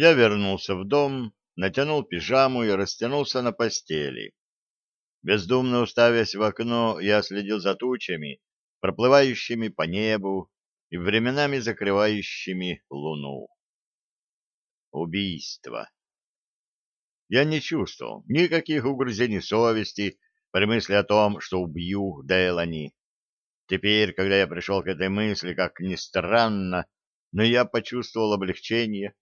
Я вернулся в дом, натянул пижаму и растянулся на постели. Бездумно уставясь в окно, я следил за тучами, проплывающими по небу и временами закрывающими луну. Убийство. Я не чувствовал никаких угрызений совести при мысли о том, что убью Делани. Теперь, когда я пришел к этой мысли, как ни странно, но я почувствовал облегчение.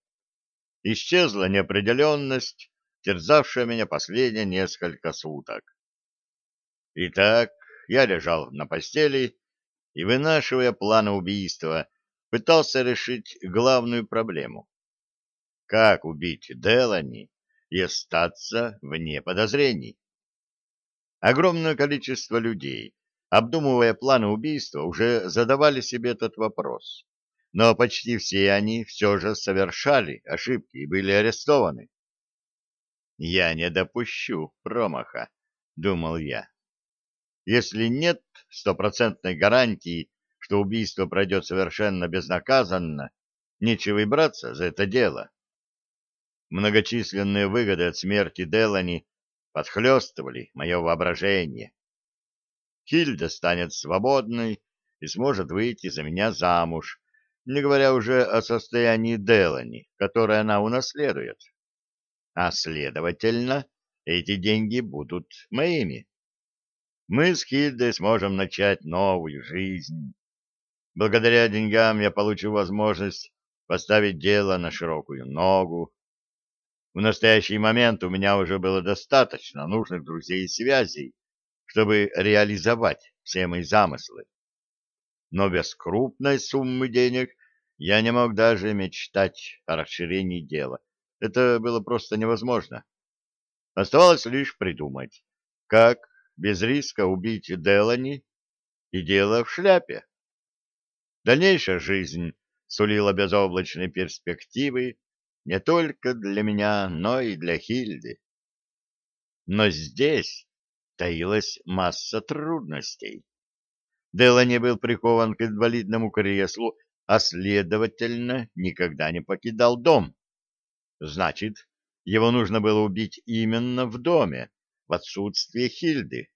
Исчезла неопределенность, терзавшая меня последние несколько суток. Итак, я лежал на постели и, вынашивая планы убийства, пытался решить главную проблему. Как убить Делани и остаться вне подозрений? Огромное количество людей, обдумывая планы убийства, уже задавали себе этот вопрос. Но почти все они все же совершали ошибки и были арестованы. «Я не допущу промаха», — думал я. Если нет стопроцентной гарантии, что убийство пройдет совершенно безнаказанно, нечего и браться за это дело. Многочисленные выгоды от смерти Делани подхлестывали мое воображение. Хильда станет свободной и сможет выйти за меня замуж, не говоря уже о состоянии Делани, которое она унаследует. А следовательно, эти деньги будут моими мы с Хильдой сможем начать новую жизнь. Благодаря деньгам я получу возможность поставить дело на широкую ногу. В настоящий момент у меня уже было достаточно нужных друзей и связей, чтобы реализовать все мои замыслы. Но без крупной суммы денег я не мог даже мечтать о расширении дела. Это было просто невозможно. Оставалось лишь придумать, как без риска убить Делани, и дело в шляпе. Дальнейшая жизнь сулила безоблачные перспективы не только для меня, но и для Хильды. Но здесь таилась масса трудностей. Делани был прикован к инвалидному креслу, а, следовательно, никогда не покидал дом. Значит, его нужно было убить именно в доме, в отсутствие Хильды.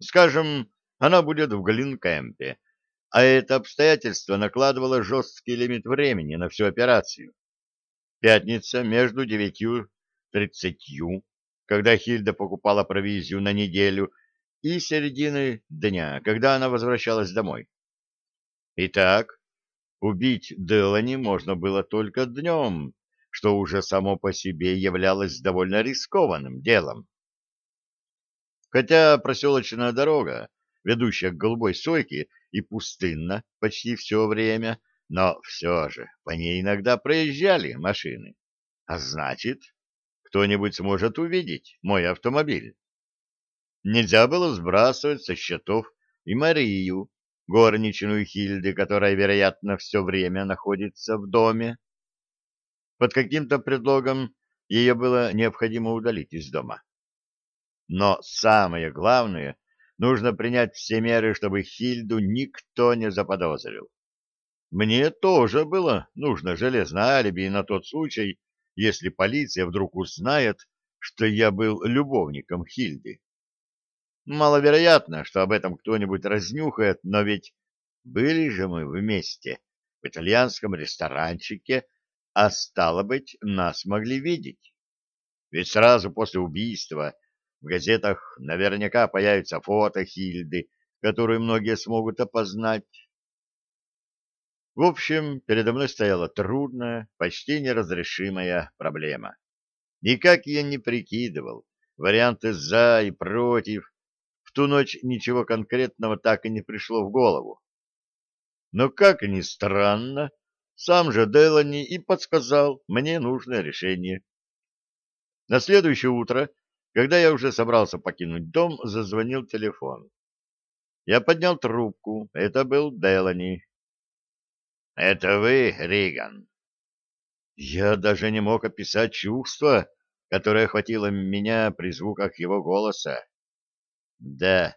Скажем, она будет в Глинкэмпе, а это обстоятельство накладывало жесткий лимит времени на всю операцию. Пятница между девятью тридцатью, когда Хильда покупала провизию на неделю, и середины дня, когда она возвращалась домой. Итак, убить Делани можно было только днем, что уже само по себе являлось довольно рискованным делом. Хотя проселочная дорога, ведущая к голубой сойке, и пустынна почти все время, но все же по ней иногда проезжали машины. А значит, кто-нибудь сможет увидеть мой автомобиль. Нельзя было сбрасывать со счетов и Марию, горничную Хильды, которая, вероятно, все время находится в доме. Под каким-то предлогом ее было необходимо удалить из дома. Но самое главное, нужно принять все меры, чтобы Хильду никто не заподозрил. Мне тоже было нужно железное алиби на тот случай, если полиция вдруг узнает, что я был любовником Хильды. Маловероятно, что об этом кто-нибудь разнюхает, но ведь были же мы вместе в итальянском ресторанчике, а стало быть, нас могли видеть. Ведь сразу после убийства в газетах наверняка появится фото Хильды, которую многие смогут опознать. В общем, передо мной стояла трудная, почти неразрешимая проблема. Никак я не прикидывал, варианты «за» и «против». В ту ночь ничего конкретного так и не пришло в голову. Но, как ни странно, сам же Делани и подсказал мне нужное решение. На следующее утро когда я уже собрался покинуть дом, зазвонил телефон. Я поднял трубку. Это был Делани. «Это вы, Риган?» Я даже не мог описать чувство, которое охватило меня при звуках его голоса. «Да».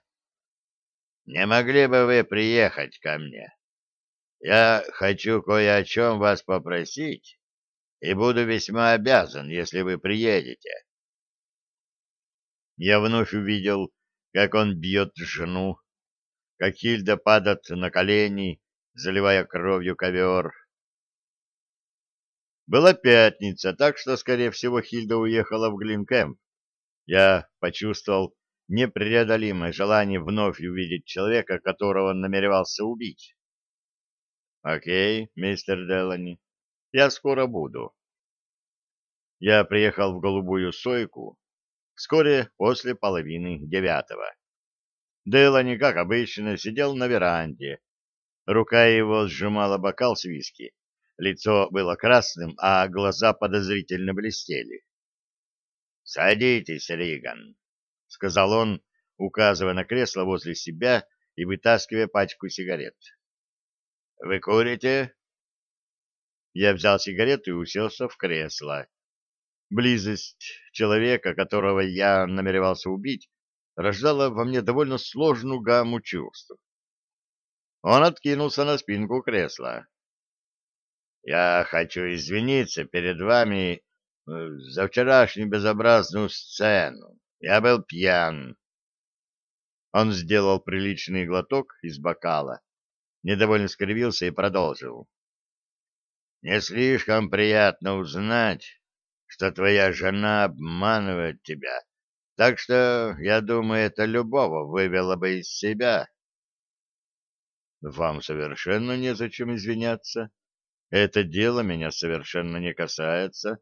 «Не могли бы вы приехать ко мне? Я хочу кое о чем вас попросить, и буду весьма обязан, если вы приедете. Я вновь увидел, как он бьет жену, как Хильда падает на колени, заливая кровью ковер. Была пятница, так что, скорее всего, Хильда уехала в Глинкэмп. Я почувствовал непреодолимое желание вновь увидеть человека, которого он намеревался убить. «Окей, мистер Делани, я скоро буду». Я приехал в Голубую Сойку вскоре после половины девятого. Делани, как обычно, сидел на веранде. Рука его сжимала бокал с виски. Лицо было красным, а глаза подозрительно блестели. — Садитесь, Риган, — сказал он, указывая на кресло возле себя и вытаскивая пачку сигарет. — Вы курите? Я взял сигарету и уселся в кресло. Близость человека, которого я намеревался убить, рождала во мне довольно сложную гамму чувств. Он откинулся на спинку кресла. «Я хочу извиниться перед вами э, за вчерашнюю безобразную сцену. Я был пьян». Он сделал приличный глоток из бокала, недовольно скривился и продолжил. «Не слишком приятно узнать, что твоя жена обманывает тебя, так что, я думаю, это любого вывело бы из себя. Вам совершенно незачем извиняться. Это дело меня совершенно не касается.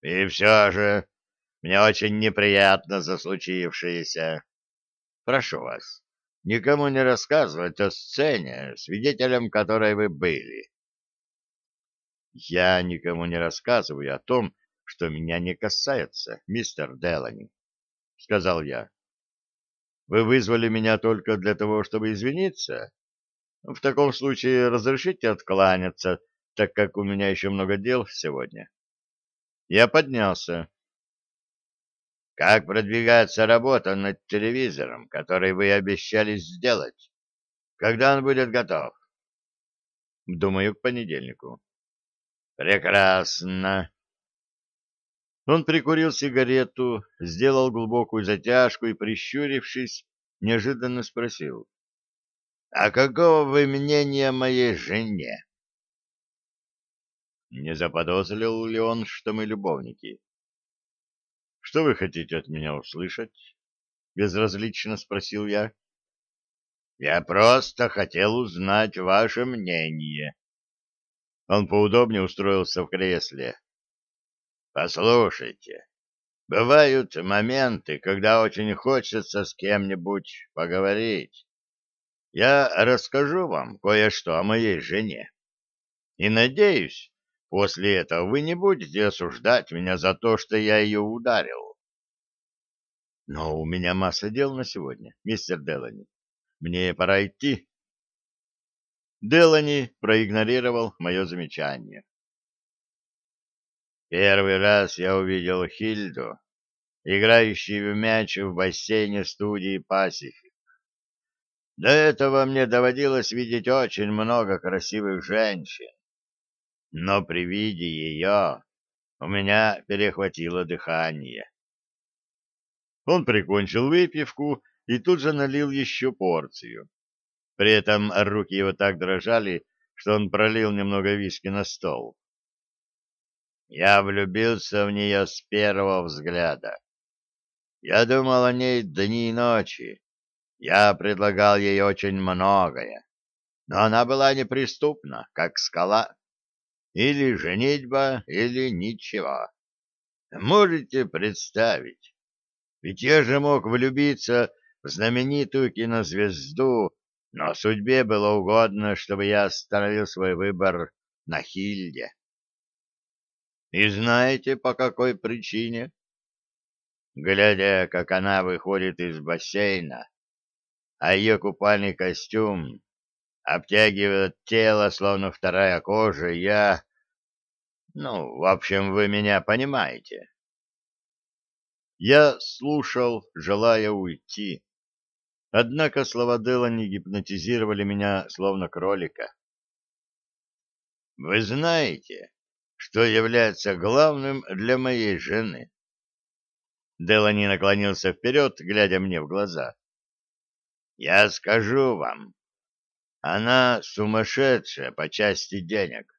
И все же, мне очень неприятно за случившееся. Прошу вас, никому не рассказывать о сцене, свидетелем которой вы были. Я никому не рассказываю о том, что меня не касается, мистер Делани, — сказал я. — Вы вызвали меня только для того, чтобы извиниться? В таком случае разрешите откланяться, так как у меня еще много дел сегодня. Я поднялся. — Как продвигается работа над телевизором, который вы обещали сделать? Когда он будет готов? — Думаю, к понедельнику. — Прекрасно. Он прикурил сигарету, сделал глубокую затяжку и, прищурившись, неожиданно спросил. — А какого вы мнения моей жене? Не заподозрил ли он, что мы любовники? — Что вы хотите от меня услышать? — безразлично спросил я. — Я просто хотел узнать ваше мнение. Он поудобнее устроился в кресле. Послушайте, бывают моменты, когда очень хочется с кем-нибудь поговорить. Я расскажу вам кое-что о моей жене. И надеюсь, после этого вы не будете осуждать меня за то, что я ее ударил. Но у меня масса дел на сегодня, мистер Делани. Мне пора идти. Делани проигнорировал мое замечание. Первый раз я увидел Хильду, играющую в мяч в бассейне студии «Пасифик». До этого мне доводилось видеть очень много красивых женщин, но при виде ее у меня перехватило дыхание. Он прикончил выпивку и тут же налил еще порцию. При этом руки его так дрожали, что он пролил немного виски на стол. Я влюбился в нее с первого взгляда. Я думал о ней дни и ночи. Я предлагал ей очень многое. Но она была неприступна, как скала. Или женитьба, или ничего. Можете представить? Ведь я же мог влюбиться в знаменитую кинозвезду, но судьбе было угодно, чтобы я остановил свой выбор на Хильде. И знаете, по какой причине? Глядя, как она выходит из бассейна, а ее купальный костюм обтягивает тело, словно вторая кожа, я... Ну, в общем, вы меня понимаете. Я слушал, желая уйти. Однако слова Делани гипнотизировали меня, словно кролика. «Вы знаете, что является главным для моей жены. Делани наклонился вперед, глядя мне в глаза. Я скажу вам, она сумасшедшая по части денег.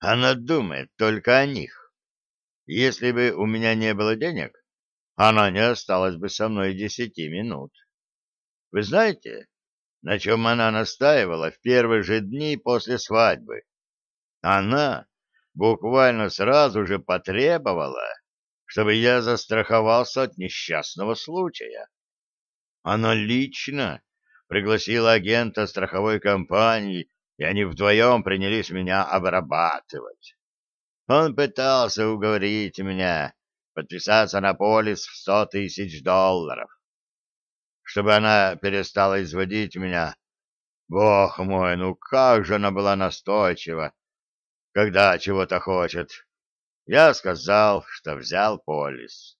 Она думает только о них. Если бы у меня не было денег, она не осталась бы со мной десяти минут. Вы знаете, на чем она настаивала в первые же дни после свадьбы? Она буквально сразу же потребовала, чтобы я застраховался от несчастного случая. Она лично пригласила агента страховой компании, и они вдвоем принялись меня обрабатывать. Он пытался уговорить меня подписаться на полис в сто тысяч долларов, чтобы она перестала изводить меня. Бог мой, ну как же она была настойчива, когда чего-то хочет. Я сказал, что взял полис.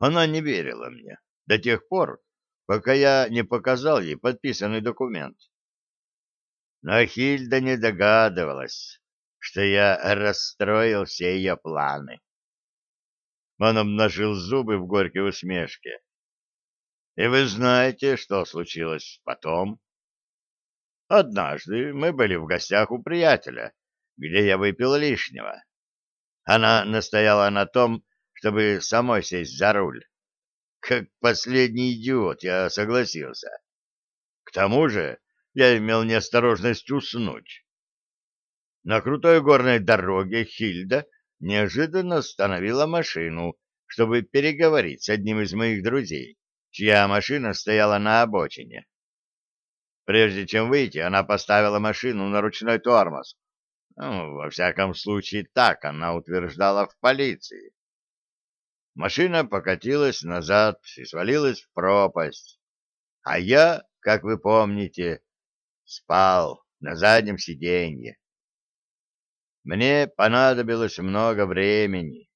Она не верила мне до тех пор, пока я не показал ей подписанный документ. Но Хильда не догадывалась, что я расстроил все ее планы. Он обнажил зубы в горькой усмешке. И вы знаете, что случилось потом? Однажды мы были в гостях у приятеля, где я выпил лишнего. Она настояла на том, чтобы самой сесть за руль. Как последний идиот я согласился. К тому же я имел неосторожность уснуть. На крутой горной дороге Хильда неожиданно остановила машину, чтобы переговорить с одним из моих друзей, чья машина стояла на обочине. Прежде чем выйти, она поставила машину на ручной тормоз. Ну, во всяком случае, так она утверждала в полиции. Машина покатилась назад и свалилась в пропасть. А я, как вы помните, спал на заднем сиденье. Мне понадобилось много времени,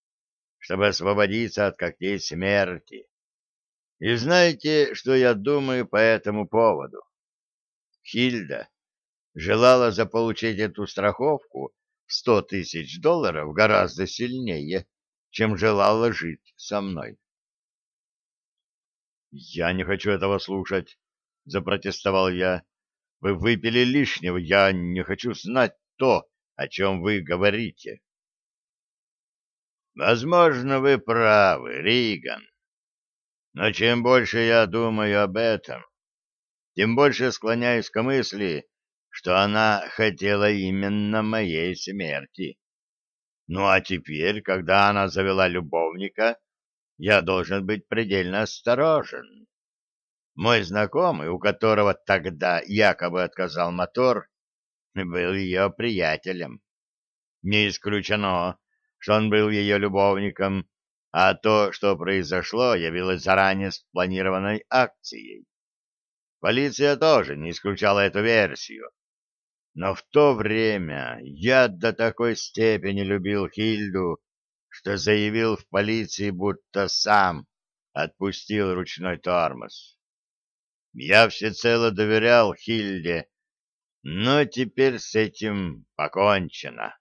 чтобы освободиться от когтей смерти. И знаете, что я думаю по этому поводу? Хильда желала заполучить эту страховку в сто тысяч долларов гораздо сильнее, чем желала жить со мной. «Я не хочу этого слушать», — запротестовал я. «Вы выпили лишнего, я не хочу знать то, о чем вы говорите». «Возможно, вы правы, Риган. Но чем больше я думаю об этом, тем больше склоняюсь к мысли, что она хотела именно моей смерти. Ну а теперь, когда она завела любовника, я должен быть предельно осторожен. Мой знакомый, у которого тогда якобы отказал мотор, был ее приятелем. Не исключено, что он был ее любовником, а то, что произошло, явилось заранее спланированной акцией. Полиция тоже не исключала эту версию. Но в то время я до такой степени любил Хильду, что заявил в полиции, будто сам отпустил ручной тормоз. Я всецело доверял Хильде, но теперь с этим покончено.